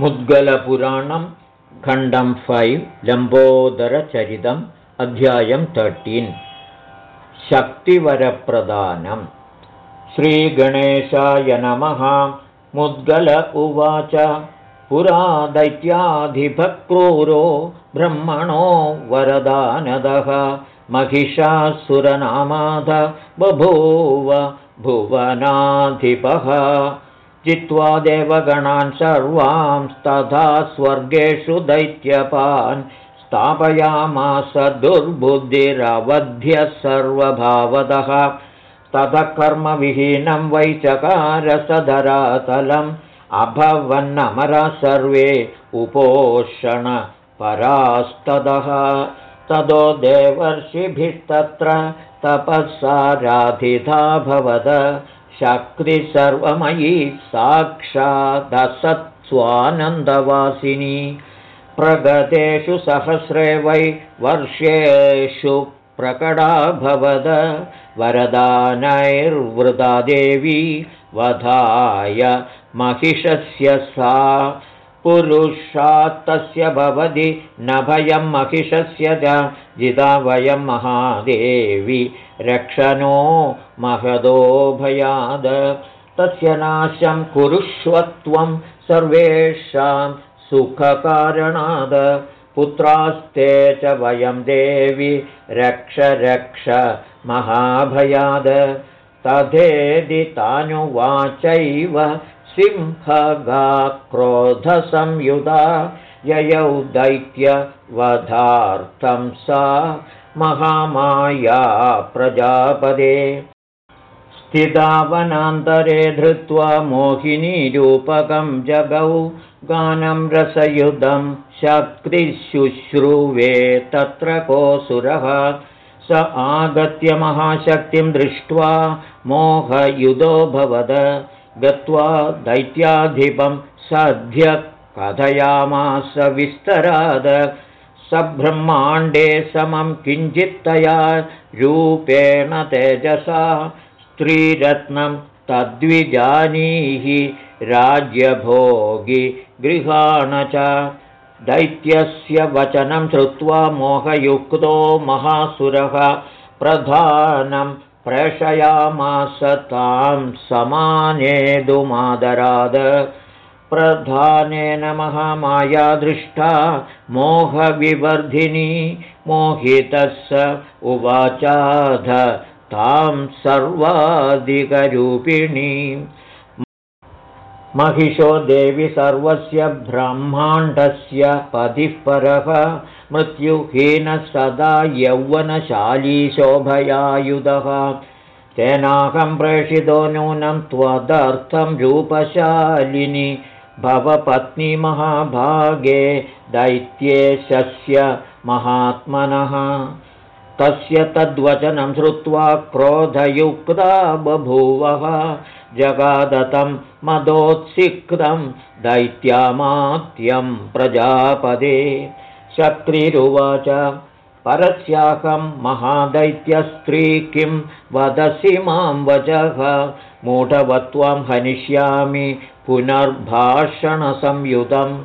मुद्गलपुराणं खण्डं फैव् लम्बोदरचरितम् अध्यायं तर्टीन् शक्तिवरप्रदानम् श्रीगणेशाय नमः। मुद्गल उवाच। पुरा दैत्याधिपक्रूरो ब्रह्मणो वरदानदः। महिषासुरनामाद बभूव भुवनाधिपः जित्वा देवगणान् सर्वांस्तथा स्वर्गेषु दैत्यपान् स्थापयामास दुर्बुद्धिरवध्य सर्वभावदः ततः कर्मविहीनं वैचकारसधरातलम् अभवन्नमरा सर्वे उपोषणपरास्तदः तदो देवर्षिभिस्तत्र तपःसाराधिता भवद शक्ति सर्वमयी साक्षादसत्स्वानन्दवासिनी प्रगतेषु सहस्रे वै वर्षेषु प्रकटाभवद वरदानैर्वृदा देवी वधाय महिषस्य सा। पुरुषात्तस्य भवति न भयं महिषस्य च जिता वयं महादेवी रक्षणो महदो भयाद। तस्य नाशं कुरुष्वत्वं सर्वेषां सुखकारणाद। पुत्रास्ते च वयं देवि रक्ष रक्ष महाभयाद। तथेदि तानुवाचैव सिंहगा क्रोधसंयुधा ययौ दैत्यवधार्थं सा महामाया प्रजापदे। स्थितावनान्तरे धृत्वा मोहिनीरूपकं जगौ गानं रसयुधं शक्तिशुश्रुवे तत्र कोऽसुरः स आगत्य महाशक्तिं दृष्ट्वा मोहयुधो भवद। गत्वा दैत्याधिपं सद्य कथयामास विस्तराद सब्रह्माण्डे समं किञ्चित्तया रूपेण तेजसा स्त्रीरत्नं तद्विजानीहि राज्यभोगि गृहाण च। दैत्यस्य वचनं श्रुत्वा मोहयुक्तो महासुरः प्रधानं प्रेषयामास तां समानेदुमादराद प्रधानेन महामाया दृष्टा मोहविवर्धिनी मोहितः स उवाचाध तां सर्वाधिकरूपिणी। महिषो देवि सर्वस्य ब्रह्माण्डस्य पतिः परः। मृत्युहीनः सदा यौवनशाली शोभयायुधः। तेनाहं प्रेषितो नूनं त्वदर्थं रूपशालिनि भवपत्नी महाभागे दैत्येशस्य महात्मनः। तस्य तद्वचनं श्रुत्वा क्रोधयुक्ता बभूवः। जगादतं मदोत्सिक्तं दैत्यामात्यं प्रजापदे। शक्तिरुवाच परस्याहं महादैत्यस्त्री किं वदसि मां वचः? मूढवत्वां हनिष्यामि पुनर्भाषणसंयुतम्।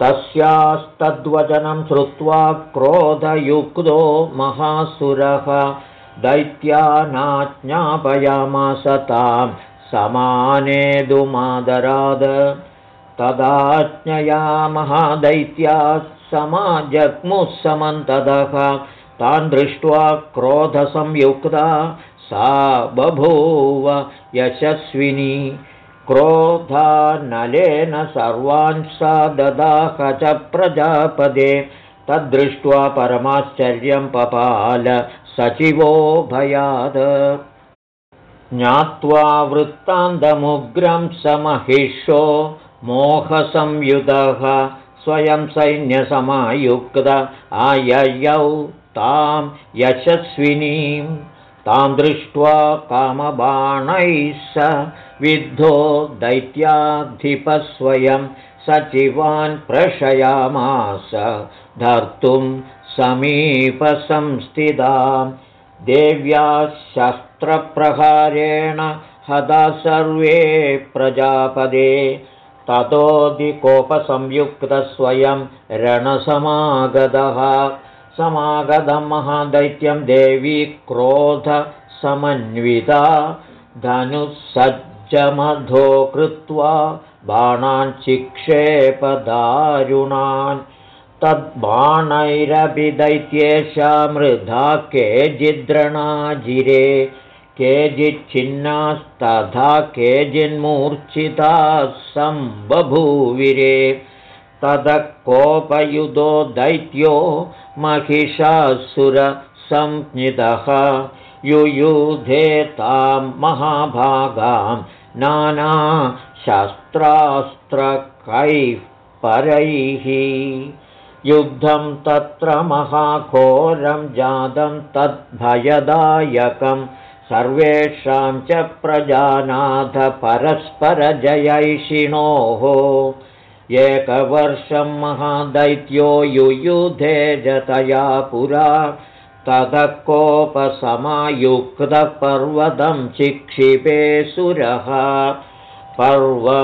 तस्यास्तद्वचनं श्रुत्वा क्रोधयुक्तो महासुरः दैत्यानाज्ञापयामास तां समानेदुमादराद। तदाज्ञया महादैत्या समाजग्मुः समन्तदः तान् दृष्ट्वा क्रोधसंयुक्ता सा बभूव यशस्विनी क्रोधानलेन सर्वान् सा ददाह च प्रजापदे। तद्दृष्ट्वा परमाश्चर्यं पपाल सचिवो भयाद। ज्ञात्वा वृत्तान्तमुग्रं समहिषो मोहसंयुतः स्वयं सैन्यसमायुक्त आययौ तां यशस्विनीं। तां दृष्ट्वा कामबाणैः स विद्धो दैत्याधिपस्वयं सचिवान् प्रशयामास धर्तुं समीपसंस्थितां। देव्या शस्त्रप्रहारेण हदा सर्वे प्रजापदे ततोऽधिकोपसंयुक्तस्वयं रणसमागतः। समागतं महादैत्यं देवी क्रोधसमन्विता धनुःसज्जमधो कृत्वा बाणाञ्चिक्षेपदारुणान् तद्बाणैरपि दैत्येषा मृधा केचिद्रणाजिरे केचिच्छिन्नास्तथा केचिन्मूर्च्छिताः सम्बभूविरे। ततः कोपयुधो दैत्यो महिषासुरसंज्ञितः। युयुधे तां महाभागां नानाशस्त्रास्त्रकैः परैः। युद्धं तत्र महाघोरं जातं तद्भयदायकं। सर्वेषां च प्रजानाथ परस्परजयैषिणोः। एकवर्षं महादैत्यो युयुधे जतया पुरा ततः कोपसमायुक्तपर्वतं चिक्षिपे सुरः पर्वताखादमात्रेण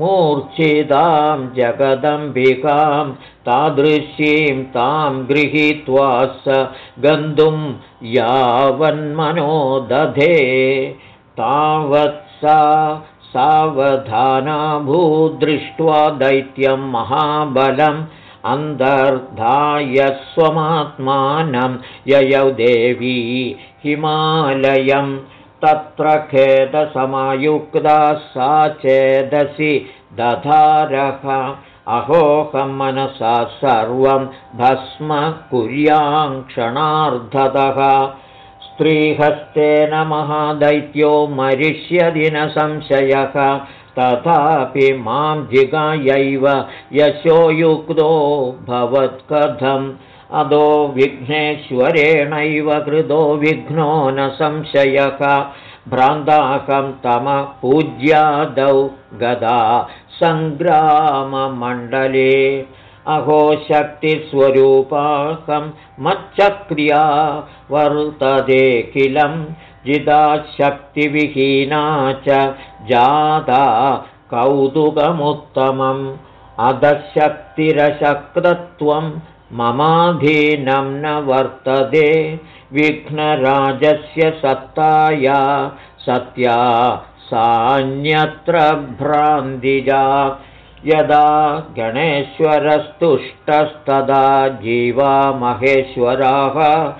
मूर्च्छितां जगदम्बिकां तादृशीं तां गृहीत्वा स गन्तुं यावन्मनो दधे तावत् सा सावधाना भूदृष्ट्वा दैत्यं महाबलम् अन्तर्धाय स्वमात्मानं ययौ देवी हिमालयम् तत्र खेदसमायुक्ता सा चेदसि दधारः। अहोकं मनसा सर्वं भस्म कुर्यां क्षणार्धतः स्त्रीहस्तेन महादैत्यो मरिष्यदि न संशयः तथापि मां जिगायैव यशोयुक्तो भवत्कथम्। अदो विघ्नेश्वरेणैव कृतो विघ्नो न संशयः। भ्रान्ताकं तमपूज्यादौ गदा सङ्ग्राममण्डले। अहो शक्तिस्वरूपाकं मच्चक्रिया वर्ततेऽखिलं जिदा शक्तिविहीना च जाता कौतुकमुत्तमम्। अधशक्तिरशक्तत्वं ममाधीनं न वर्तते। विघ्नराजस्य सत्ताया सत्या सान्यत्र भ्रान्तिजा। यदा गणेश्वरस्तुष्टस्तदा जीवा महेश्वराः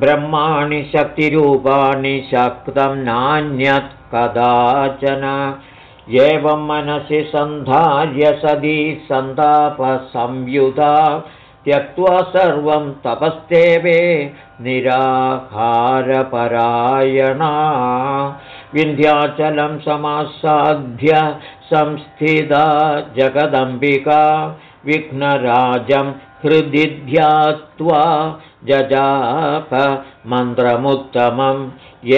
ब्रह्माणि शक्तिरूपाणि शक्तं नान्यत् कदाचन। एवं मनसि सन्धार्य सदी सन्तापसंयुधा त्यक्त्वा सर्वं तपस्तेवे निराहारपरायणा। विन्ध्याचलं समासाध्य संस्थिता जगदम्बिका विघ्नराजं हृदि ध्यात्वा जजाप मन्त्रमुत्तमम्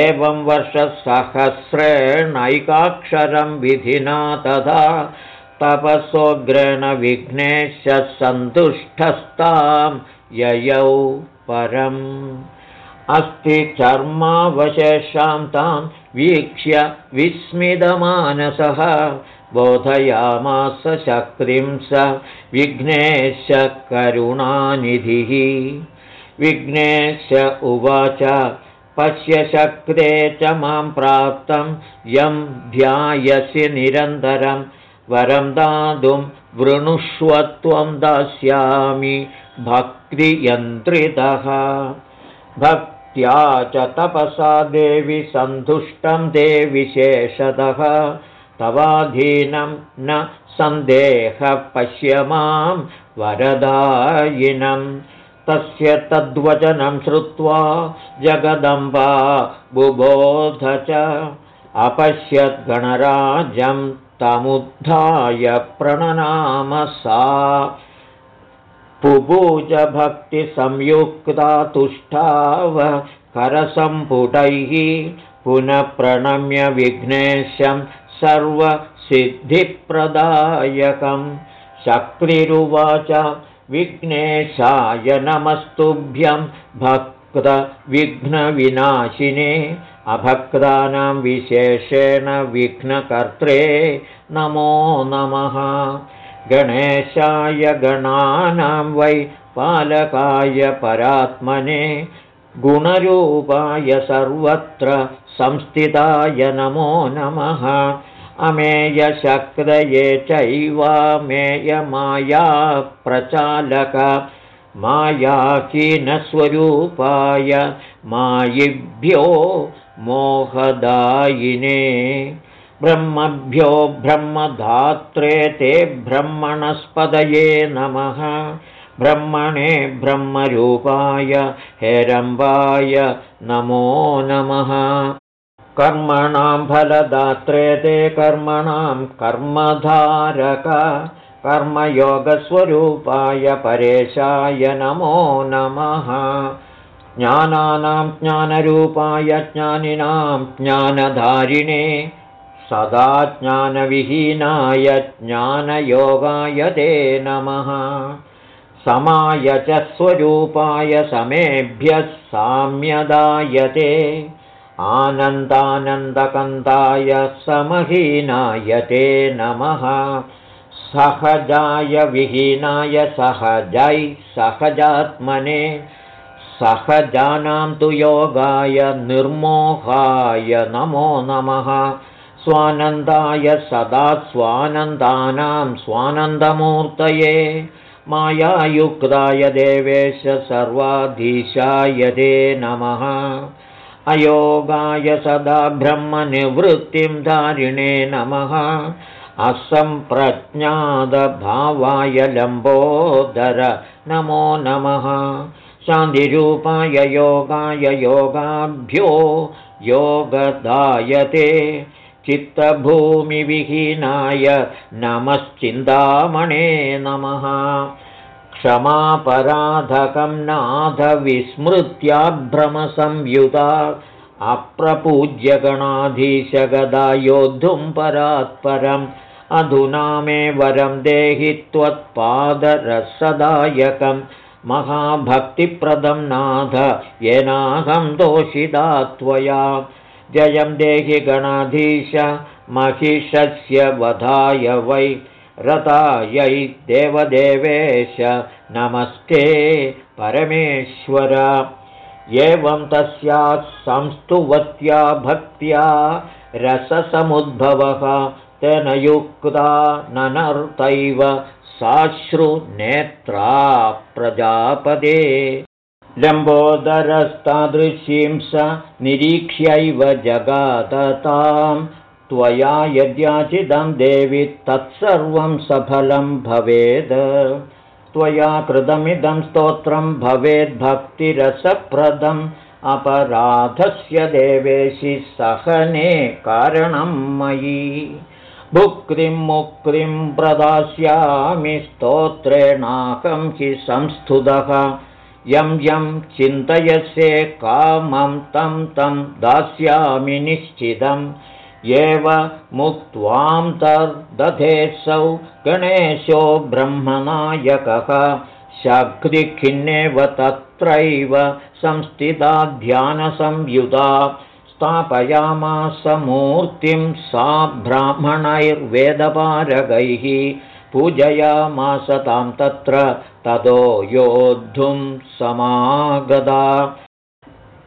एवं वर्षसहस्रेणैकाक्षरं विधिना तथा तपसोग्रेण विघ्नेशः सन्तुष्टस्तां ययौ परम्। अस्ति चर्मावशेषां तां वीक्ष्य विस्मितमानसः बोधयामास शक्तिं स विघ्नेशकरुणानिधिः विघ्नेश उवाच पश्य शक्ते च मां प्राप्तं यं ध्यायसि निरन्तरम् वरं दातुं वृणुष्वत्वं दास्यामि भक्तियन्त्रितः। भक्त्या च तपसा देवि सन्तुष्टं ते विशेषतः तवाधीनं न सन्देहः पश्य मां वरदायिनं तस्य तद्वचनं श्रुत्वा जगदम्बा बुबोध च अपश्यद्गणराजं तमुद्धाय प्रणनाम सा। तुष्टाव करसम्पुटैः पुनः प्रणम्य विघ्नेशं सर्वसिद्धिप्रदायकं। शक्तिरुवाच विघ्नेशाय नमस्तुभ्यं भक्तविघ्नविनाशिने अभक्तानां विशेषेण विघ्नकर्त्रे नमो नमः। गणेशाय गणानां वै पालकाय परात्मने गुणरूपाय सर्वत्र संस्थिताय नमो नमः अमेयशक्रये चैवामेयमाया प्रचालक मायाकीनस्वरूपाय मायिभ्यो मोहदायिने। ब्रह्मभ्यो ब्रह्मधात्रे ते ब्रह्मणस्पदये नमः। ब्रह्मणे ब्रह्मरूपाय हेरम्बाय नमो नमः कर्मणां फलदात्रे ते कर्मणां कर्मधारक कर्मयोगस्वरूपाय परेशाय नमो नमः। ज्ञानानां ज्ञानरूपाय ज्ञानिनां ज्ञानधारिणे सदा ज्ञानविहीनाय ज्ञानयोगाय ते नमः। समाय च स्वरूपाय समेभ्यः साम्यदायते आनन्दानन्दकन्दाय समहीनाय ते नमः। सहजाय विहीनाय सहजै सहजात्मने। सहजानां तु योगाय निर्मोहाय नमो नमः। स्वानन्दाय सदा स्वानन्दानां स्वानन्दमूर्तये। मायायुक्ताय देवेश सर्वाधीशाय ते नमः अयोगाय सदा ब्रह्मनिवृत्तिं धारिणे नमः। असम्प्रज्ञादभावाय लम्बोदर नमो नमः। शान्तिरूपाय योगाय योगाभ्यो योगदायते। चित्तभूमिविहीनाय नमश्चिन्तामणे नमः क्षमापराधकं नाथविस्मृत्याभ्रमसंयुता अप्रपूज्यगणाधीशगदा योद्धुं परात्परम्। अधुना मे वरं देहि त्वत्पादरसदायकं महाभक्तिप्रदं नाथ येनाहं दोषिता त्वया। जयं देहि गणाधीश महिषस्य वधाय वै रतायै देवदेवेश नमस्ते परमेश्वर। एवं तस्याः संस्तुवत्या भक्त्या रससमुद्भवः तेन युक्ता ननर्तैव साश्रुनेत्रा प्रजापदे लम्बोदरस्तादृशीं स निरीक्ष्यैव जगाततां त्वया यद्याचिदं देवि तत्सर्वं सफलं भवेद्। त्वया कृतमिदं स्तोत्रं भवेद्भक्तिरसप्रदम् अपराधस्य देवेशि सहने कारणं मयि। भुक्तिं मुक्तिं प्रदास्यामि स्तोत्रेणाकं हि संस्तुतः। यं यं चिन्तयसे कामं तं तं दास्यामि निश्चितम् एव मुक्त्वां तर्दधेसौ गणेशो ब्रह्मनायकः। शक्तिखिन्नेव तत्रैव संस्थिता ध्यानसंयुता स्थापयामास मूर्तिं सा ब्राह्मणैर्वेदपारगैः। पूजयामास तां तत्र ततो योद्धुं समागता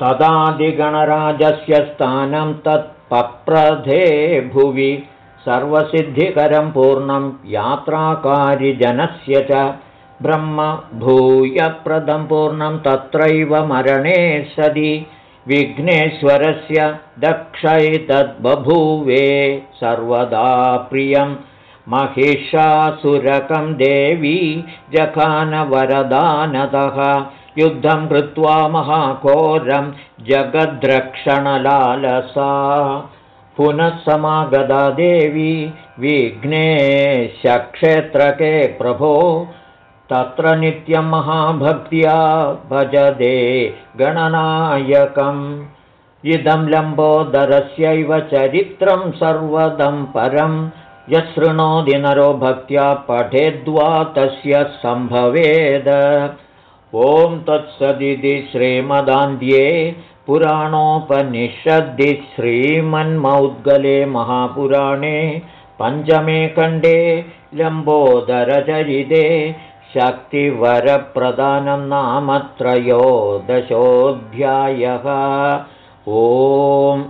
तदादिगणराजस्य स्थानं तत्पप्रधे भुवि सर्वसिद्धिकरं पूर्णं यात्राकारिजनस्य च ब्रह्मभूयप्रदं पूर्णं तत्रैव मरणे सदि विघ्नेश्वरस्य दक्षैतद्बभूवे सर्वदा प्रियं महिषासुरकं देवी जखानवरदानतः युद्धं कृत्वा महाघोरं जगद्रक्षणलालसा। पुनः समागदा देवी विघ्नेशक्षेत्रके प्रभो। तत्र नित्यं महाभक्त्या भजदे गणनायकम्। इदं लम्बोदरस्यैव चरित्रं सर्वदं परं यशृणोदि नरो भक्त्या पठेद्वा तस्य सम्भवेद ॐ तत्सदिति श्रीमदान्ध्ये पुराणोपनिषद्दि श्रीमन्मौद्गले महापुराणे पञ्चमे खण्डे लम्बोदरचरिते शक्तिवरप्रदानं नाम त्रयोदशोऽध्यायः। ओम्